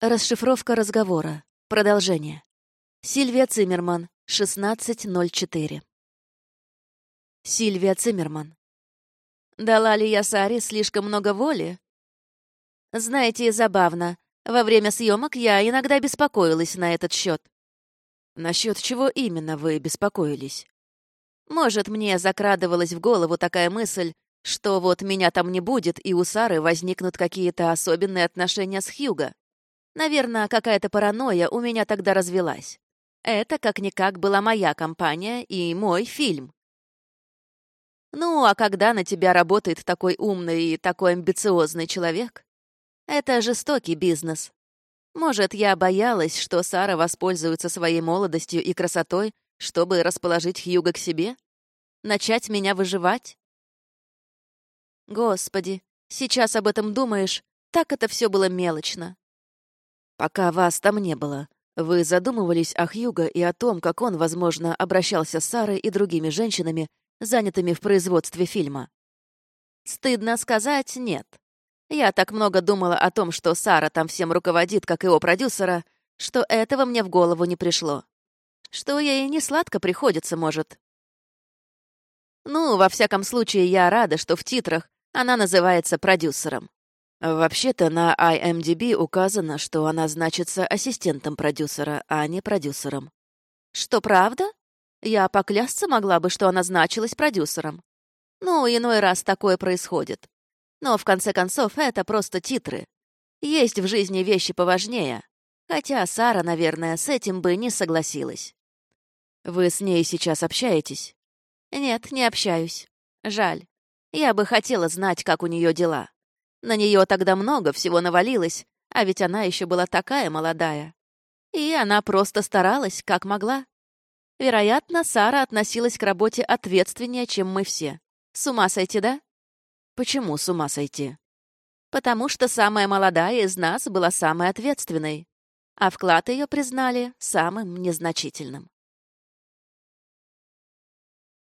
Расшифровка разговора. Продолжение. Сильвия Циммерман, 16.04. Сильвия Циммерман. Дала ли я Саре слишком много воли? Знаете, забавно. Во время съемок я иногда беспокоилась на этот счет. Насчет чего именно вы беспокоились? Может, мне закрадывалась в голову такая мысль, что вот меня там не будет, и у Сары возникнут какие-то особенные отношения с Хьюго. Наверное, какая-то паранойя у меня тогда развелась. Это, как-никак, была моя компания и мой фильм. Ну, а когда на тебя работает такой умный и такой амбициозный человек? Это жестокий бизнес. Может, я боялась, что Сара воспользуется своей молодостью и красотой, чтобы расположить Хьюга к себе? Начать меня выживать? Господи, сейчас об этом думаешь, так это все было мелочно. Пока вас там не было, вы задумывались о Хьюго и о том, как он, возможно, обращался с Сарой и другими женщинами, занятыми в производстве фильма? Стыдно сказать, нет. Я так много думала о том, что Сара там всем руководит, как его продюсера, что этого мне в голову не пришло. Что ей не сладко приходится, может. Ну, во всяком случае, я рада, что в титрах она называется продюсером. Вообще-то на IMDb указано, что она значится ассистентом продюсера, а не продюсером. Что, правда? Я поклясться могла бы, что она значилась продюсером. Ну, иной раз такое происходит. Но, в конце концов, это просто титры. Есть в жизни вещи поважнее. Хотя Сара, наверное, с этим бы не согласилась. Вы с ней сейчас общаетесь? Нет, не общаюсь. Жаль. Я бы хотела знать, как у нее дела. На нее тогда много всего навалилось, а ведь она еще была такая молодая. И она просто старалась, как могла. Вероятно, Сара относилась к работе ответственнее, чем мы все. С ума сойти, да? Почему с ума сойти? Потому что самая молодая из нас была самой ответственной, а вклад ее признали самым незначительным.